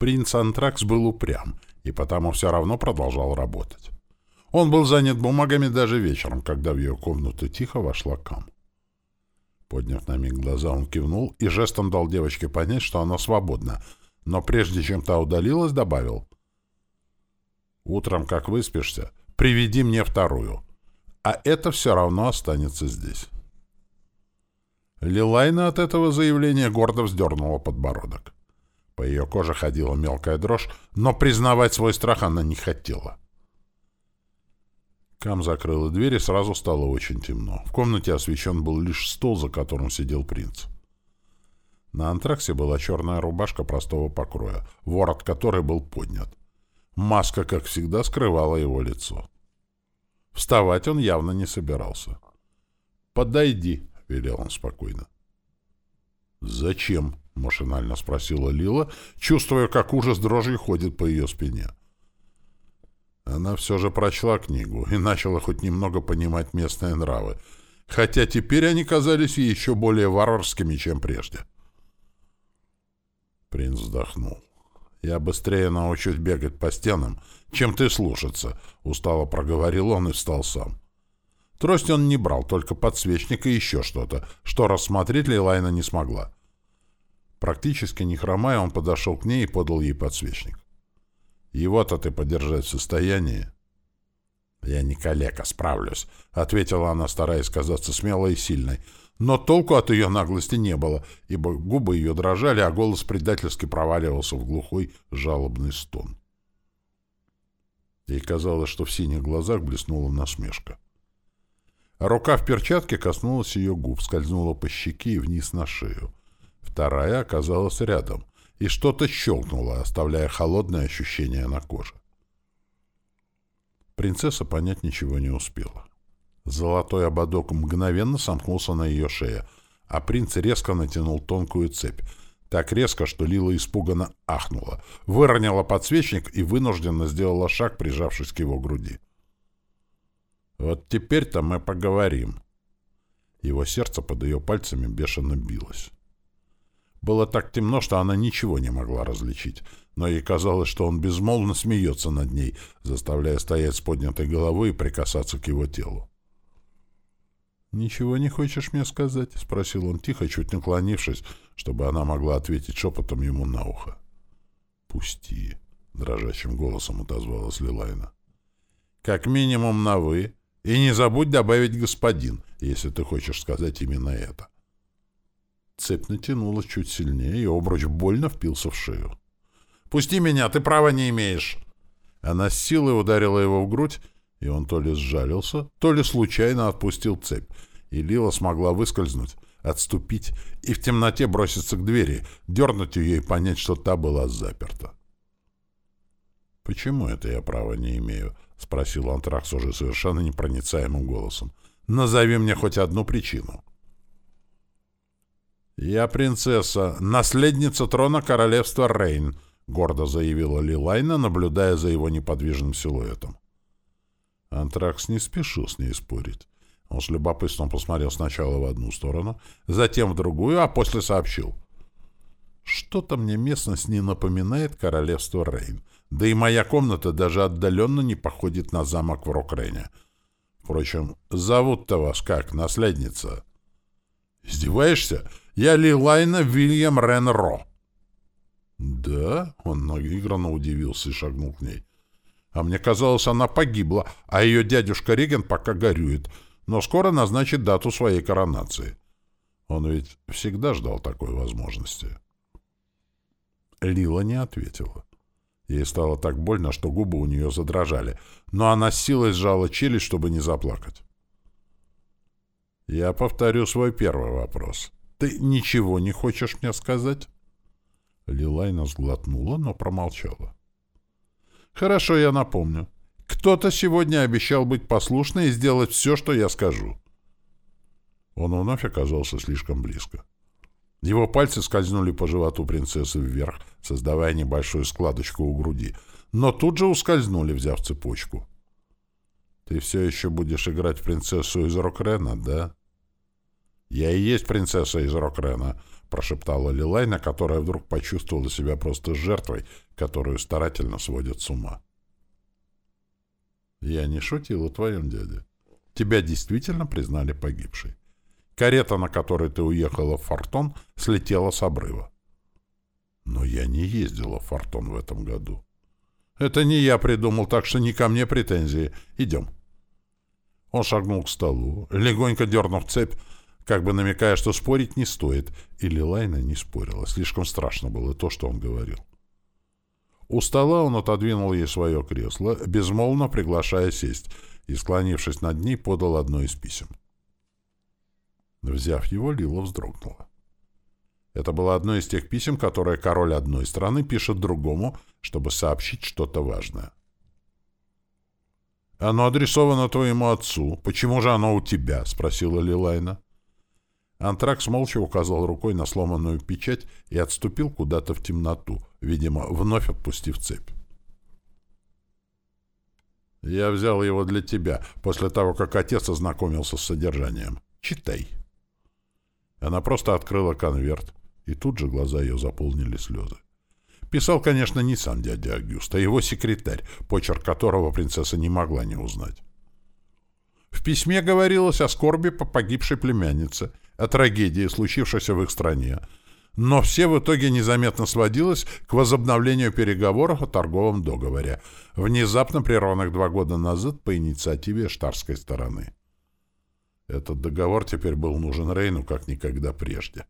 Принц Антракс был упрям, и потому все равно продолжал работать. Он был занят бумагами даже вечером, когда в ее комнату тихо вошла Кам. Подняв на миг глаза, он кивнул и жестом дал девочке понять, что она свободна, но прежде чем та удалилась, добавил. «Утром, как выспишься, приведи мне вторую, а это все равно останется здесь». Лилайна от этого заявления гордо вздернула подбородок. Ее коже ходила мелкая дрожь, но признавать свой страх она не хотела. Кам закрыла дверь, и сразу стало очень темно. В комнате освещен был лишь стол, за которым сидел принц. На антраксе была черная рубашка простого покроя, ворот которой был поднят. Маска, как всегда, скрывала его лицо. Вставать он явно не собирался. «Подойди», — велел он спокойно. «Зачем?» — машинально спросила Лила, чувствуя, как ужас дрожи ходит по ее спине. Она все же прочла книгу и начала хоть немного понимать местные нравы, хотя теперь они казались ей еще более варварскими, чем прежде. Принц вздохнул. «Я быстрее научусь бегать по стенам, чем ты слушаться», — устало проговорил он и встал сам. Трость он не брал, только подсвечник и еще что-то, что рассмотреть Лилайна не смогла. Практически не хромая, он подошел к ней и подал ей подсвечник. Его-то ты подержать в состоянии? Я не калека, справлюсь, — ответила она, стараясь казаться смелой и сильной. Но толку от ее наглости не было, ибо губы ее дрожали, а голос предательски проваливался в глухой жалобный стон. Ей казалось, что в синих глазах блеснула насмешка. Рука в перчатке коснулась ее губ, скользнула по щеке и вниз на шею. Вторая оказалась рядом, и что-то щелкнуло, оставляя холодное ощущение на коже. Принцесса понять ничего не успела. Золотой ободок мгновенно сомкнулся на ее шее, а принц резко натянул тонкую цепь, так резко, что Лила испуганно ахнула, выронила подсвечник и вынужденно сделала шаг, прижавшись к его груди. «Вот теперь-то мы поговорим». Его сердце под ее пальцами бешено билось. Было так темно, что она ничего не могла различить, но ей казалось, что он безмолвно смеется над ней, заставляя стоять с поднятой головой и прикасаться к его телу. «Ничего не хочешь мне сказать?» — спросил он тихо, чуть наклонившись, чтобы она могла ответить шепотом ему на ухо. «Пусти», — дрожащим голосом отозвалась Лилайна. «Как минимум на «вы», и не забудь добавить «господин», если ты хочешь сказать именно это». Цепь натянулась чуть сильнее, и обруч больно впился в шею. «Пусти меня, ты права не имеешь!» Она с силой ударила его в грудь, и он то ли сжалился, то ли случайно отпустил цепь, и Лила смогла выскользнуть, отступить и в темноте броситься к двери, дернуть ее и понять, что та была заперта. «Почему это я права не имею?» — спросил Антракс уже совершенно непроницаемым голосом. «Назови мне хоть одну причину». «Я принцесса, наследница трона королевства Рейн», — гордо заявила Лилайна, наблюдая за его неподвижным силуэтом. Антракс не спешил с ней спорить. Он с любопытством посмотрел сначала в одну сторону, затем в другую, а после сообщил. «Что-то мне местность не напоминает королевство Рейн, да и моя комната даже отдаленно не походит на замок в Рокрене. Впрочем, зовут-то вас как, наследница?» «Издеваешься? Я Лилайна Вильям Ренро». «Да?» — он наигранно удивился и шагнул к ней. «А мне казалось, она погибла, а ее дядюшка Реген пока горюет, но скоро назначит дату своей коронации». Он ведь всегда ждал такой возможности. Лила не ответила. Ей стало так больно, что губы у нее задрожали, но она с силой сжала челюсть, чтобы не заплакать. «Я повторю свой первый вопрос. Ты ничего не хочешь мне сказать?» Лилайна сглотнула, но промолчала. «Хорошо, я напомню. Кто-то сегодня обещал быть послушной и сделать все, что я скажу». Он вновь оказался слишком близко. Его пальцы скользнули по животу принцессы вверх, создавая небольшую складочку у груди, но тут же ускользнули, взяв цепочку. «Ты все еще будешь играть принцессу из Рокрена, да?» «Я и есть принцесса из Рокрена», прошептала Лилайна, которая вдруг почувствовала себя просто жертвой, которую старательно сводят с ума. «Я не шутил о твоем дяде. Тебя действительно признали погибшей. Карета, на которой ты уехала в Фортон, слетела с обрыва. Но я не ездила в Фортон в этом году. Это не я придумал, так что не ко мне претензии. Идем». Он шагнул к столу, легонько дернув цепь, как бы намекая, что спорить не стоит, и Лилайна не спорила. Слишком страшно было то, что он говорил. У стола он отодвинул ей свое кресло, безмолвно приглашая сесть, и, склонившись над ней, подал одно из писем. Взяв его, Лила вздрогнула. Это было одно из тех писем, которые король одной страны пишет другому, чтобы сообщить что-то важное. «Оно адресовано твоему отцу. Почему же оно у тебя?» — спросила Лилайна. Антракс молча указал рукой на сломанную печать и отступил куда-то в темноту, видимо, вновь отпустив цепь. «Я взял его для тебя, после того, как отец ознакомился с содержанием. Читай». Она просто открыла конверт, и тут же глаза ее заполнили слезы. Писал, конечно, не сам дядя Агюст, а его секретарь, почерк которого принцесса не могла не узнать. В письме говорилось о скорби по погибшей племяннице о трагедии, случившейся в их стране, но все в итоге незаметно сводилось к возобновлению переговоров о торговом договоре, внезапно прерванных два года назад по инициативе штарской стороны. Этот договор теперь был нужен Рейну как никогда прежде.